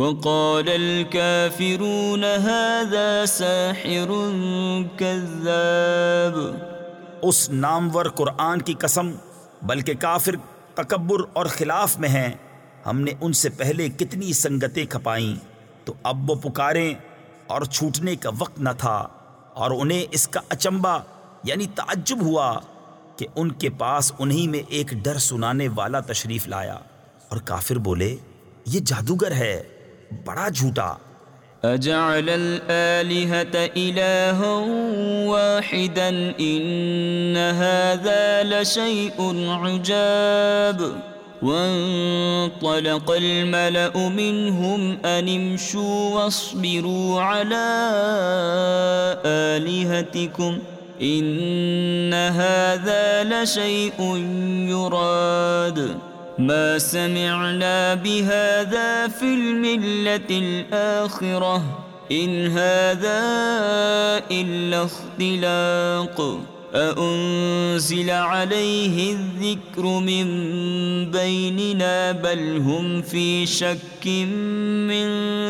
وقال الكافرون هذا ساحر كذاب اس نامور قرآن کی قسم، بلکہ کافر تکبر اور خلاف میں ہیں۔ ہم نے ان سے پہلے کتنی سنگتیں کھپائیں، تو اب وہ پکاریں اور چھوٹنے کا وقت نہ تھا۔ اور انہیں اس کا اچمبا یعنی تعجب ہوا کہ ان کے پاس انہی میں ایک ڈر سنانے والا تشریف لایا۔ اور کافر بولے، یہ جادوگر ہے۔ بڑا جھوٹا۔ اجعل الالهة الها واحدا ان هذا لشيء عجاب۔ وانطلق الملأ منهم ان امشوا واصبروا على آلهتكم ان هذا لشيء يراد۔ ما سمعنا بهذا في الملة الآخرة، إن هذا إلا اختلاق. أأنزل عليه الذكر من بيننا، بل هم في شك من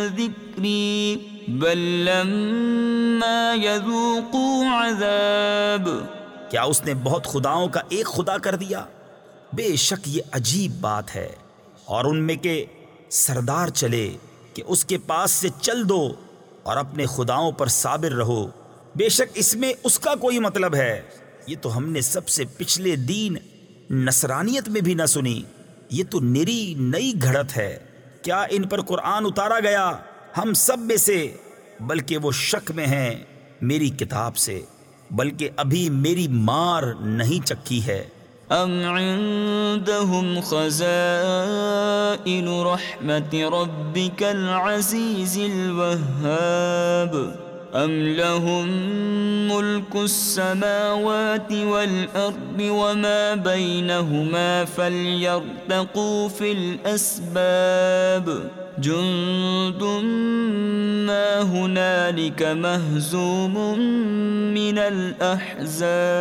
ذكري. بل لما يذوقوا عذاب. کیا اس نے بہت خداؤں کا ایک خدا کر دیا؟ بے شک یہ عجیب بات ہے۔ اور ان میں کے سردار چلے کہ اس کے پاس سے چل دو اور اپنے خداؤں پر صابر رہو۔ بے شک اس میں اس کا کوئی مطلب ہے۔ یہ تو ہم نے سب سے پچھلے دین نصرانیت میں بھی نہ سنی۔ یہ تو نری نئی گھڑت ہے۔ کیا ان پر قرآن اتارا گیا؟ ہم سب میں سے۔ بلکہ وہ شک میں ہیں میری کتاب سے۔ بلکہ ابھی میری مار نہیں چکی ہے۔ ام عندهم خزائن رحمة ربك العزيز الوهاب ام لهم ملك السماوات والأرض وما بينهما فليرتقوا في الأسباب جند ما هنالك مهزوم من الأحزاب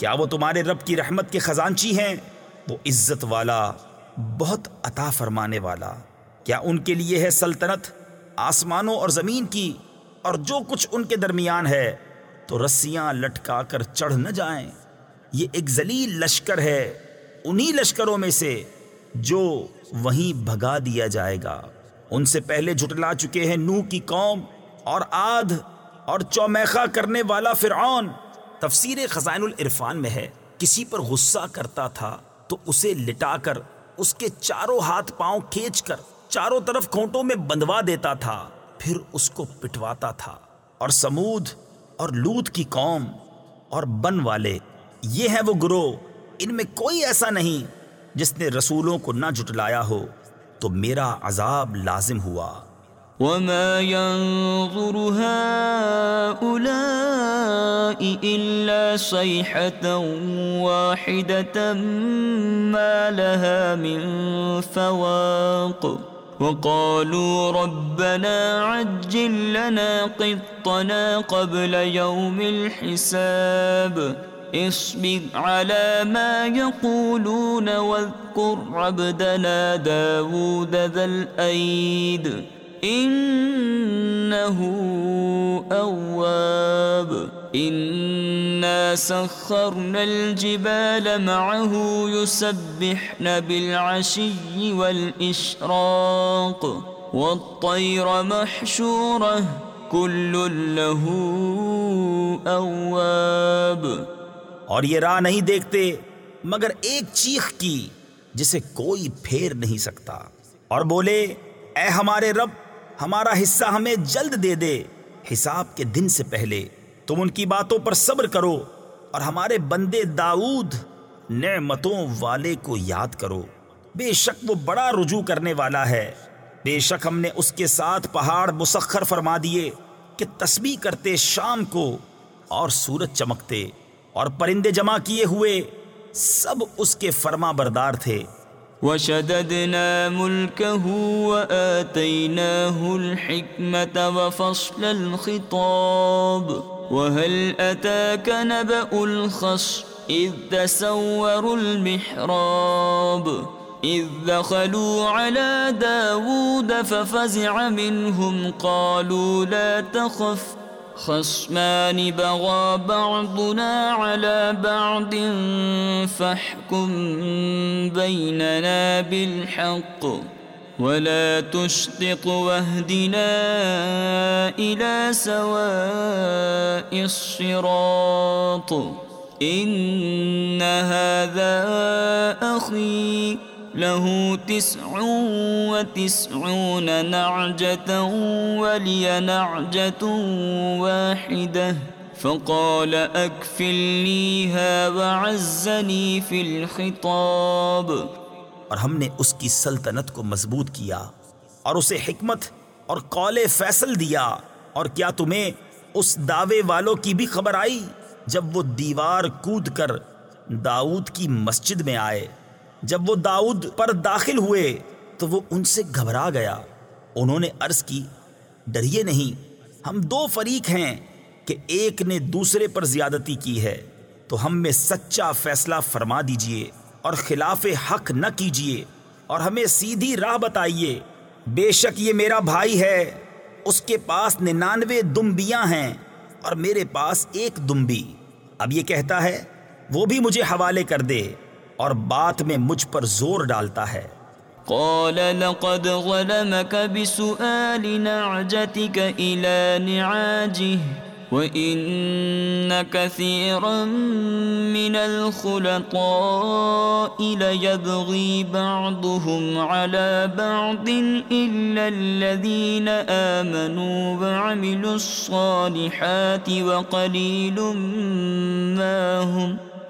کیا وہ تمہارے رب کی رحمت کے خزانچی ہیں؟ وہ عزت والا، بہت عطا فرمانے والا۔ کیا ان کے لیے ہے سلطنت؟ آسمانوں اور زمین کی۔ اور جو کچھ ان کے درمیان ہے، تو رسیاں لٹکا کر چڑھ نہ جائیں۔ یہ ایک ذلیل لشکر ہے، انہی لشکروں میں سے جو وہیں بھگا دیا جائے گا۔ ان سے پہلے جھٹلا چکے ہیں نو کی قوم اور آدھ اور چومیخا کرنے والا فرعون۔ تفسیر خزائن العرفان میں ہے، کسی پر غصہ کرتا تھا تو اسے لٹا کر اس کے چاروں ہاتھ پاؤں کھینچ کر چاروں طرف کھونٹوں میں بندوا دیتا تھا، پھر اس کو پٹواتا تھا۔ اور سمود اور لوت کی قوم اور بن والے، یہ ہیں وہ گروہ، ان میں کوئی ایسا نہیں جس نے رسولوں کو نہ جٹلایا ہو۔ تو میرا عذاب لازم ہوا۔ وما ينظر هؤلاء إلا صيحة واحدة ما لها من فواق وقالوا ربنا عجل لنا قطنا قبل يوم الحساب اصبر على ما يقولون واذكر عبدنا داود ذا الأيد إنه أواب. إنا سخرنا الجبال معه يسبحن بالعشي والإشراق. والطير محشورة، كل له أواب. اور یہ راہ نہیں دیکھتے، مگر ایک چیخ کی، جسے کوئی پھیر نہیں سکتا۔ اور بولے، اے ہمارے رب ہمارا حصہ ہمیں جلد دے دے۔ حساب کے دن سے پہلے تم ان کی باتوں پر صبر کرو اور ہمارے بندے داؤد نعمتوں والے کو یاد کرو۔ بے شک وہ بڑا رجوع کرنے والا ہے۔ بے شک ہم نے اس کے ساتھ پہاڑ مسخر فرما دیے کہ تسبیح کرتے شام کو اور سورج چمکتے اور پرندے جمع کیے ہوئے سب اس کے فرما بردار تھے۔ وشددنا ملكه وآتيناه الحكمة وفصل الخطاب وهل أتاك نبأ الخص إذ تسوروا المحراب إذ دخلوا على داود ففزع منهم قالوا لا تخف خصمان بغى بعضنا على بعض فاحكم بيننا بالحق ولا تشطط واهدنا إلى سواء الصراط إن هذا أخي له تسع وتسعون نعجة ولي نعجة واحدة فقال أكفلنيها وعزني في الخطاب اور ہم نے اس کی سلطنت کو مضبوط کیا اور اسے حکمت اور قول فیصل دیا اور کیا تمہیں اس دعوے والوں کی بھی خبر آئی جب وہ دیوار کود کر داؤد کی مسجد میں آئے؟ جب وہ داؤد پر داخل ہوئے تو وہ ان سے گھبرا گیا۔ انہوں نے عرض کی، ڈریے نہیں، ہم دو فریق ہیں کہ ایک نے دوسرے پر زیادتی کی ہے، تو ہم میں سچا فیصلہ فرما دیجیے اور خلاف حق نہ کیجیے اور ہمیں سیدھی راہ بتائیے۔ بے شک یہ میرا بھائی ہے، اس کے پاس ننانوے دمبیاں ہیں اور میرے پاس ایک دمبی۔ اب یہ کہتا ہے، وہ بھی مجھے حوالے کر دے۔ اور بات میں مجھ پر زور ڈالتا ہے۔ قال لقد ظلمك بسؤال نعجتك إلى نعاجه وإن كثيرا من الخلطاء ليبغي بعضهم على بعض إلا الذين آمنوا وعملوا الصالحات وقليل ما هم ۖ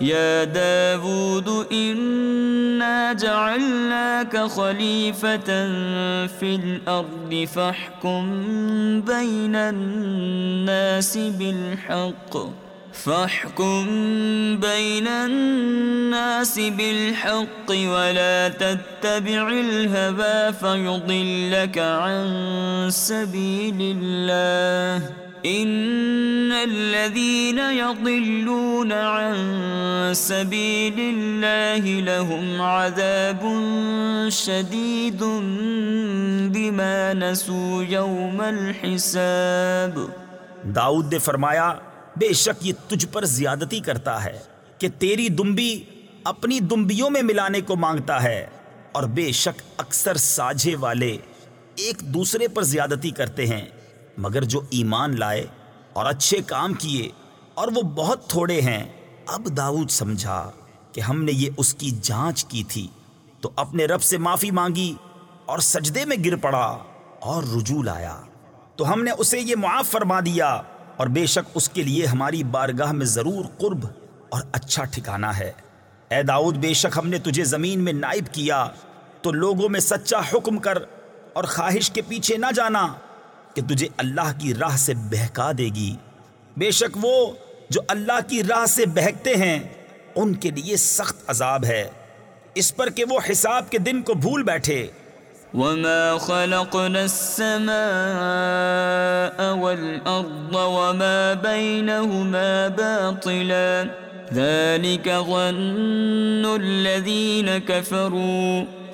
يا داود إنا جعلناك خليفة في الأرض فاحكم بين الناس بالحق، فاحكم بين الناس بالحق ولا تتبع الهوى فيضلك عن سبيل الله ان الذين يضلون عن سبيل الله لهم عذاب شديد بما نسوا يوم الحساب. داؤد نے فرمایا، بے شک یہ تجھ پر زیادتی کرتا ہے کہ تیری دمبی اپنی دمبیوں میں ملانے کو مانگتا ہے، اور بے شک اکثر ساجھے والے ایک دوسرے پر زیادتی کرتے ہیں۔ مگر جو ایمان لائے اور اچھے کام کیے اور وہ بہت تھوڑے ہیں، اب داؤد سمجھا کہ ہم نے یہ اس کی جانچ کی تھی تو اپنے رب سے معافی مانگی اور سجدے میں گر پڑا اور رجوع لایا۔ تو ہم نے اسے یہ معاف فرما دیا اور بے شک اس کے لیے ہماری بارگاہ میں ضرور قرب اور اچھا ٹھکانہ ہے۔ اے داؤد، بے شک ہم نے تجھے زمین میں نائب کیا تو لوگوں میں سچا حکم کر اور خواہش کے پیچھے نہ جانا۔ کہ تجھے اللہ کی راہ سے بہکا دے گی۔ بے شک وہ جو اللہ کی راہ سے بہکتے ہیں، ان کے لیے سخت عذاب ہے۔ اس پر کہ وہ حساب کے دن کو بھول بیٹھے۔ وما خلقنا السماء والأرض وما بينهما باطلا۔ ذلك ظن الذين كفروا۔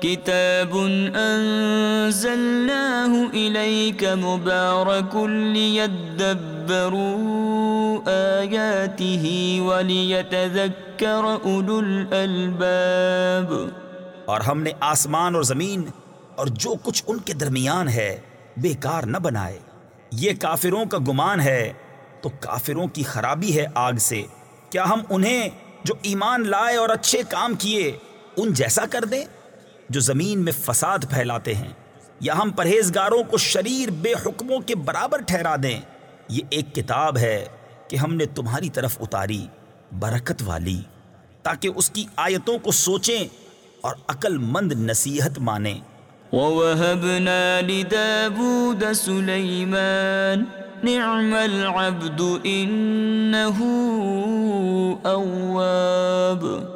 كتاب أنزلناه إليك مبارك ليدبروا آياته وليتذكر أولو الألباب اور ہم نے آسمان اور زمین اور جو کچھ ان کے درمیان ہے بیکار نہ بنائے۔ یہ کافروں کا گمان ہے، تو کافروں کی خرابی ہے آگ سے۔ کیا ہم انہیں جو ایمان لائے اور اچھے کام کیے، ان جیسا کر دیں؟ جو زمین میں فساد پھیلاتے ہیں، یا ہم پرہیزگاروں کو شریر بے حکموں کے برابر ٹھہرا دیں، یہ ایک کتاب ہے کہ ہم نے تمہاری طرف اتاری، برکت والی، تاکہ اس کی آیتوں کو سوچیں اور عقل مند نصیحت مانیں۔ ووهبنا لداود سليمان، نعم العبد إنه أواب۔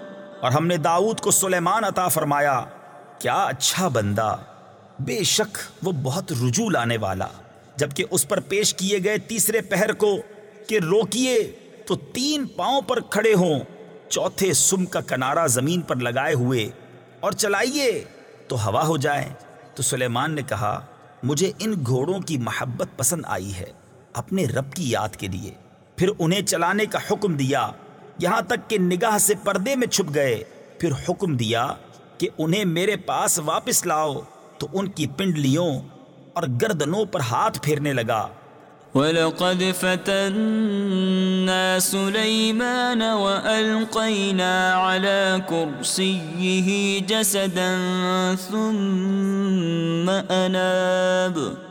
اور ہم نے داؤد کو سلیمان عطا فرمایا، کیا اچھا بندہ۔ بے شک وہ بہت رجوع لانے والا۔ جبکہ اس پر پیش کیے گئے تیسرے پہر کو کہ روکیے، تو تین پاؤں پر کھڑے ہوں۔ چوتھے سم کا کنارہ زمین پر لگائے ہوئے۔ اور چلائیے، تو ہوا ہو جائے۔ تو سلیمان نے کہا، مجھے ان گھوڑوں کی محبت پسند آئی ہے، اپنے رب کی یاد کے لیے۔ پھر انہیں چلانے کا حکم دیا۔ یہاں تک کہ نگاہ سے پردے میں چھپ گئے۔ پھر حکم دیا کہ انہیں میرے پاس واپس لاؤ۔ تو ان کی پنڈلیوں اور گردنوں پر ہاتھ پھیرنے لگا۔ وَلَقَدْ فَتَنَّا سُلَيْمَانَ وَأَلْقَيْنَا عَلَى كُرْسِيِّهِ جَسَدًا ثُمَّ أَنَابَ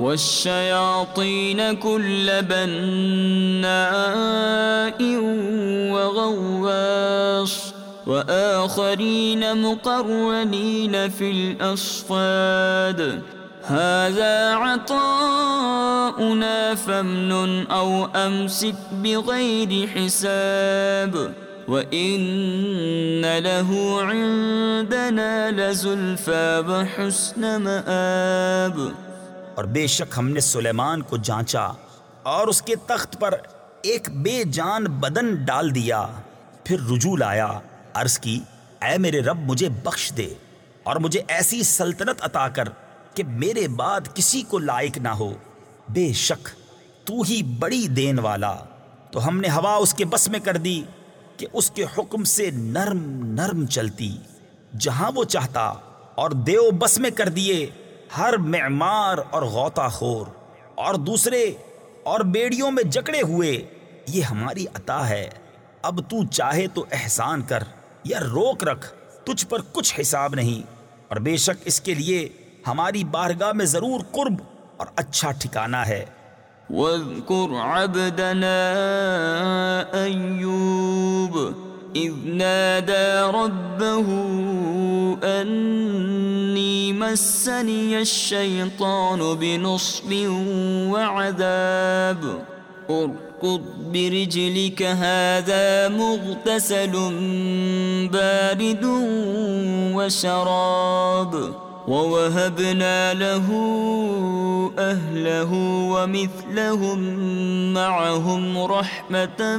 والشياطين كل بناء وغواص وآخرين مقرنين في الأصفاد هذا عطاؤنا فامنن أو أمسك بغير حساب وإن له عندنا لزلفى وحسن مآب اور بے شک ہم نے سلیمان کو جانچا اور اس کے تخت پر ایک بے جان بدن ڈال دیا۔ پھر رجوع لایا، عرض کی، اے میرے رب، مجھے بخش دے اور مجھے ایسی سلطنت عطا کر کہ میرے بعد کسی کو لائق نہ ہو۔ بے شک، تو ہی بڑی دین والا۔ تو ہم نے ہوا اس کے بس میں کر دی کہ اس کے حکم سے نرم نرم چلتی۔ جہاں وہ چاہتا اور دیو بس میں کر دیے ہر معمار اور غوطہ خور اور دوسرے اور بیڑیوں میں جکڑے ہوئے، یہ ہماری عطا ہے۔ اب تو چاہے تو احسان کر یا روک رکھ، تجھ پر کچھ حساب نہیں۔ اور بے شک اس کے لیے ہماری بارگاہ میں ضرور قرب اور اچھا ٹھکانہ ہے۔ وَاذْكُرْ عَبْدَنَا أَيُّوبَ اذ نادى ربه انی مسنی الشیطان بنصب وعذاب. ارکض برجلك هذا مغتسل بارد وشراب. ووهبنا له أهله ومثلهم معهم رحمة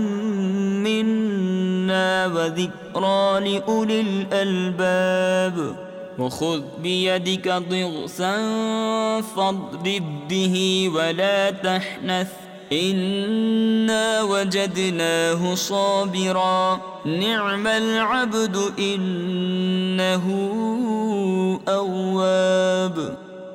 منا وذكرى لأولي الألباب وخذ بيدك ضغثا فاضرب به ولا تحنث إنا وجدناه صابرا نعم العبد إنه أواب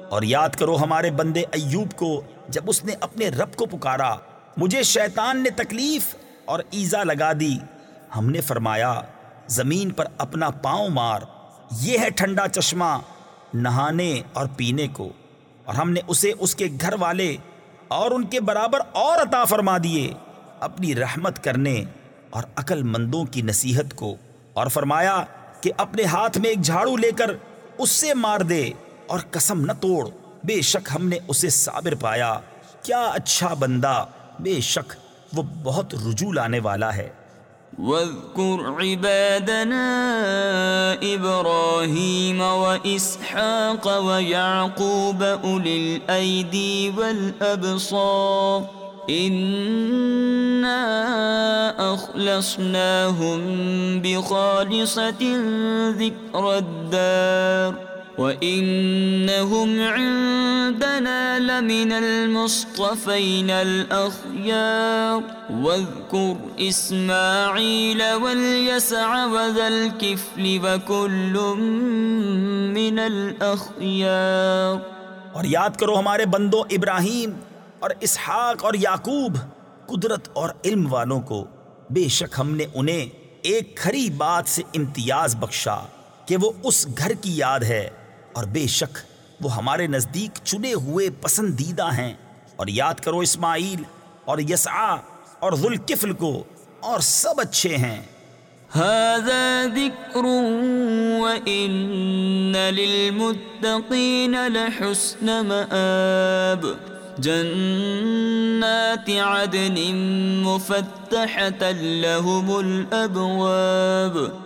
اور یاد کرو ہمارے بندے ایوب کو، جب اس نے اپنے رب کو پکارا، مجھے شیطان نے تکلیف اور ایزا لگا دی۔ ہم نے فرمایا، زمین پر اپنا پاؤں مار، یہ ہے ٹھنڈا چشمہ نہانے اور پینے کو۔ اور ہم نے اسے اس کے گھر والے اور ان کے برابر اور عطا فرما دیے۔ اپنی رحمت کرنے اور عقل مندوں کی نصیحت کو اور فرمایا کہ اپنے ہاتھ میں ایک جھاڑو لے کر اس سے مار دے اور قسم نہ توڑ۔ بے شک ہم نے اسے صابر پایا۔ کیا اچھا بندہ، بے شک وہ بہت رجوع لانے والا ہے۔ واذكر عبادنا إبراهيم وإسحاق ويعقوب أولي الأيدي والأبصار إنا أخلصناهم بخالصة ذكر الدار وَإِنَّهُمْ عِندَنَا لَمِنَ الْمُصْطَفَيْنَ الْأَخْيَارِ وَاذْكُرْ إِسْمَاعِيلَ وَالْيَسَعَ وَذَا الْكِفْلِ وَكُلٌّ مِّنَ الْأَخْيَارِ اور یاد کرو ہمارے بندوں ابراہیم اور اسحاق اور یعقوب، قدرت اور علم والوں کو۔ بے شک ہم نے انہیں ایک کھری بات سے امتیاز بخشا کہ وہ اس گھر کی یاد ہے۔ اور بے شک وہ ہمارے نزدیک چنے ہوئے پسندیدہ ہیں۔ اور یاد کرو اسماعیل اور یسعا اور ذوالکفل کو، اور سب اچھے ہیں۔ هذا ذكر وإن للمتقين لحسن مآب۔ جنات عدن مفتحة لهم الأبواب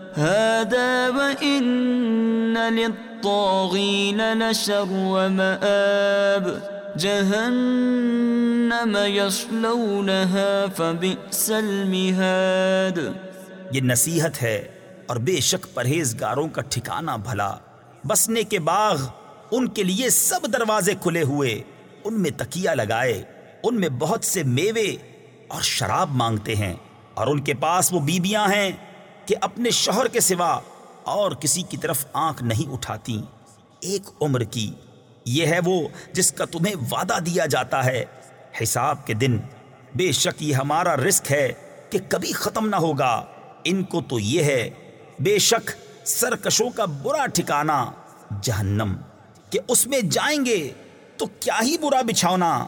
هذا وإن للطاغين لشر ومآب. جهنم يصلونها فبئس المهاد. یہ نصیحت ہے اور بے شک پرہیزگاروں کا ٹھکانہ بھلا. بسنے کے باغ ان کے لیے سب دروازے کھلے ہوئے. ان میں تکیہ لگائے، ان میں بہت سے میوے اور شراب مانگتے ہیں اور ان کے پاس وہ بیبیاں ہیں کہ اپنے شوہر کے سوا اور کسی کی طرف آنکھ نہیں اٹھاتی۔ ایک عمر کی۔ یہ ہے وہ جس کا تمہیں وعدہ دیا جاتا ہے۔ حساب کے دن۔ بے شک یہ ہمارا رزق ہے کہ کبھی ختم نہ ہوگا۔ ان کو تو یہ ہے۔ بے شک سرکشوں کا برا ٹھکانہ۔ جہنم۔ کہ اس میں جائیں گے تو کیا ہی برا بچھونا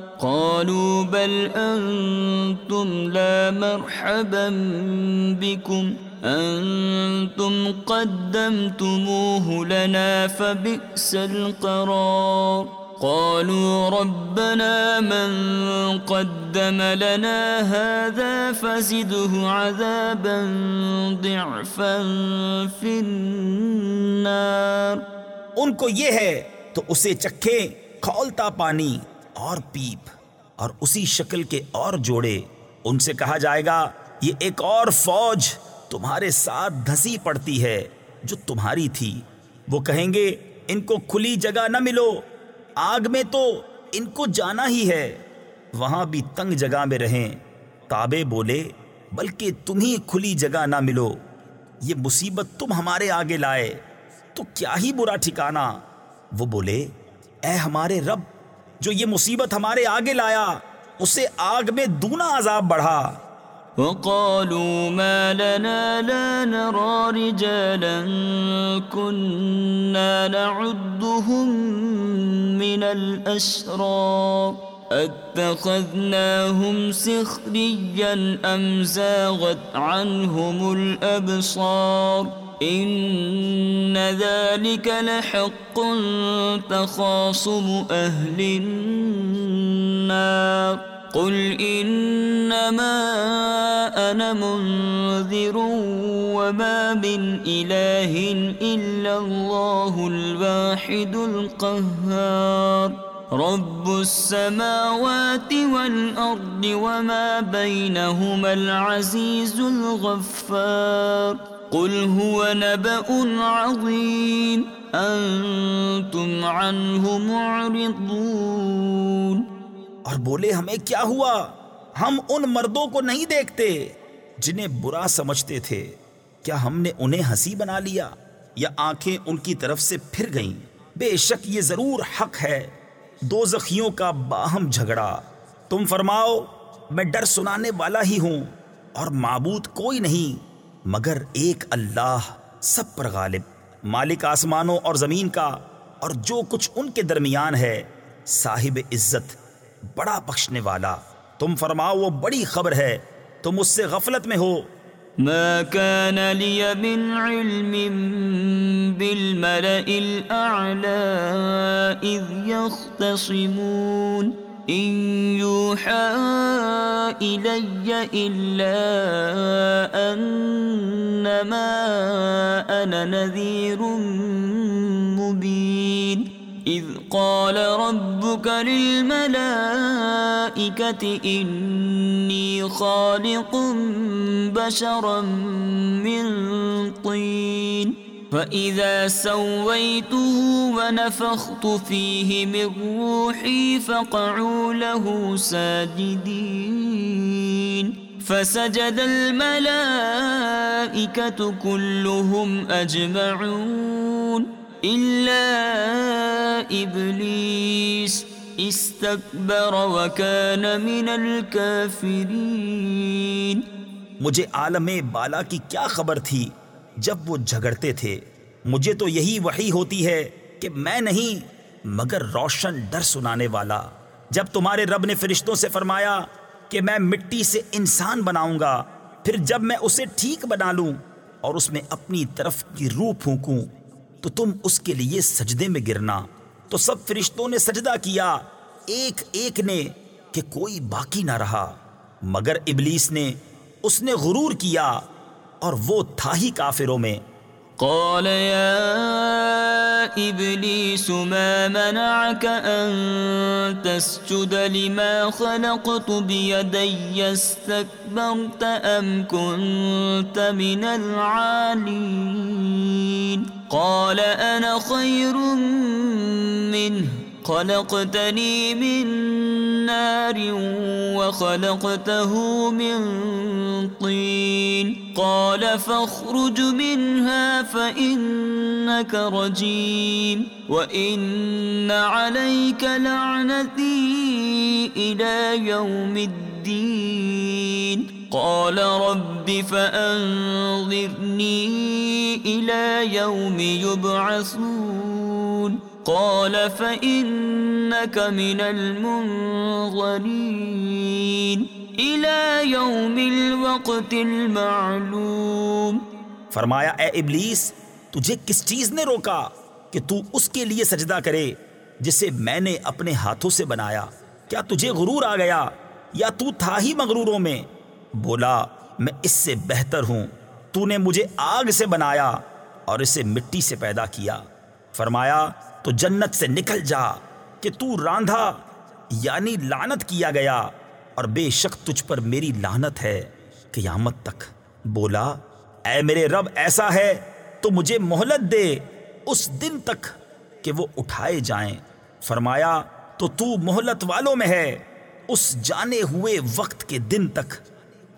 قالوا بل أنتم لا مرحبا بكم. أنتم قدمتموه لنا فبئس القرار. قالوا ربنا من قدم لنا هذا فزده عذابا ضعفا في النار. ان کو یہ ہے تو اسے چکھے کھولتا پانی۔ اور پیپ اور اسی شکل کے اور جوڑے، ان سے کہا جائے گا، یہ ایک اور فوج تمہارے ساتھ دھسی پڑتی ہے، جو تمہاری تھی۔ وہ کہیں گے، ان کو کھلی جگہ نہ ملو، آگ میں تو ان کو جانا ہی ہے۔ وہاں بھی تنگ جگہ میں رہیں۔ تابے بولے، بلکہ تمہیں کھلی جگہ نہ ملو۔ یہ مصیبت تم ہمارے آگے لائے، تو کیا ہی برا ٹھکانا وہ بولے، اے ہمارے رب جو یہ مصیبت ہمارے آگے لایا اسے آگ میں دونا عذاب بڑھا۔ وقالوا ما لنا لا نرى رجالا كنا نعدهم من الأسرار اتخذناهم سخريا أم زاغت عنهم الأبصار إن ذلك لحق تخاصم أهل النار. قل انما انا منذر وما من اله الا الله الواحد القهار. رب السماوات والارض وما بينهما العزيز الغفار. قل هو نبأ عظيم. انتم عنه معرضون. اور بولے، ہمیں کیا ہوا؟ ہم ان مردوں کو نہیں دیکھتے جنہیں برا سمجھتے تھے۔ کیا ہم نے انہیں ہنسی بنا لیا یا آنکھیں ان کی طرف سے پھر گئیں؟ بے شک یہ ضرور حق ہے۔ دو زخیوں کا باہم جھگڑا۔ تم فرماؤ، میں ڈر سنانے والا ہی ہوں اور معبود کوئی نہیں۔ مگر ایک اللہ سب پر غالب، مالک آسمانوں اور زمین کا، اور جو کچھ ان کے درمیان ہے، صاحب عزت، بڑا بخشنے والا۔ تم فرماؤ، وہ بڑی خبر ہے۔ تم اس سے غفلت میں ہو۔ ما كان لي من علم بالملئ الأعلى إذ يختصمون. إن يوحى إلي إلا أنما أنا نذير مبين. إذ قال ربك للملائكة إني خالق بشرا من طين. فإذا سويته ونفخت فيه من روحي فقعوا له ساجدين فسجد الملائكة كلهم أجمعون إلا إبليس استكبر وكان من الكافرين مجھے عالم بالا کی کیا خبر تھی؟ جب وہ جھگڑتے تھے، مجھے تو یہی وحی ہوتی ہے کہ میں نہیں، مگر روشن ڈر سنانے والا۔ جب تمہارے رب نے فرشتوں سے فرمایا کہ میں مٹی سے انسان بناؤں گا، پھر جب میں اسے ٹھیک بنا لوں اور اس میں اپنی طرف کی روح پھونکوں، تو تم اس کے لیے سجدے میں گرنا۔ تو سب فرشتوں نے سجدہ کیا، ایک ایک نے کہ کوئی باقی نہ رہا۔ مگر ابلیس نے، اس نے غرور کیا۔ اور وہ تھا ہی کافروں میں۔ قال يا إبليس ما منعك أن تسجد لما خلقت بيدي استكبرت أم كنت من العالين؟ قال أنا خير منه. خلقتني من نار وخلقته من طين قال فاخرج منها فإنك رجيم وإن عليك لعنتي إلى يوم الدين قال رب فأنظرني إلى يوم يبعثون. قال فإنك من المنظرين. إلى يوم الوقت المعلوم. فرمایا، اے ابلیس، تجھے کس چیز نے روکا کہ تو اس کے لیے سجدہ کرے جسے میں نے اپنے ہاتھوں سے بنایا؟ کیا تجھے غرور آ گیا یا تو تھا ہی مغروروں میں؟ بولا، میں اس سے بہتر ہوں۔ تو نے مجھے آگ سے بنایا اور اسے مٹی سے پیدا کیا۔ فرمایا، تو جنت سے نکل جا کہ تو راندھا یعنی لانت کیا گیا۔ اور بے شک تجھ پر میری لانت ہے قیامت تک۔ بولا، اے میرے رب، ایسا ہے، تو مجھے مہلت دے اس دن تک کہ وہ اٹھائے جائیں۔ فرمایا، تو تو مہلت والوں میں ہے، اس جانے ہوئے وقت کے دن تک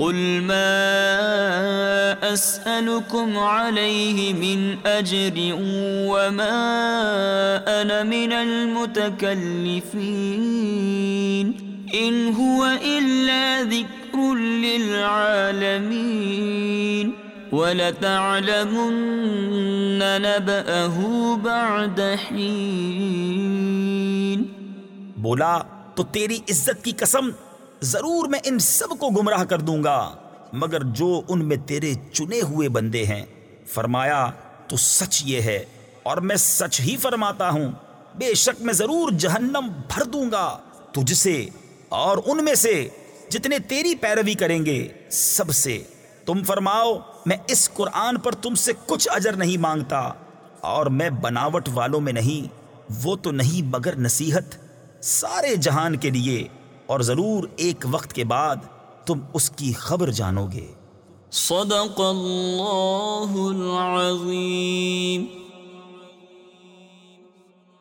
قل ما أسألكم عليه من أجر وما أنا من المتكلفين إن هو إلا ذكر للعالمين وَلَتَعْلَمُنَّ نَبَأَهُ بَعْدَ حِينٍ بولا، تو تیری عزت کی قسم ضرور میں ان سب کو گمراہ کر دوں گا، مگر جو ان میں تیرے چنے ہوئے بندے ہیں، فرمایا تو سچ یہ ہے، اور میں سچ ہی فرماتا ہوں، بے شک میں ضرور جہنم بھر دوں گا، تجھ سے اور ان میں سے جتنے تیری پیروی کریں گے، سب سے۔ تم فرماؤ، میں اس قرآن پر تم سے کچھ اجر نہیں مانگتا، اور میں بناوٹ والوں میں نہیں، وہ تو نہیں مگر نصیحت، سارے جہان کے لیے۔ اور ضرور ایک وقت کے بعد تم اس کی خبر جانو گے۔ صدق اللہ العظیم۔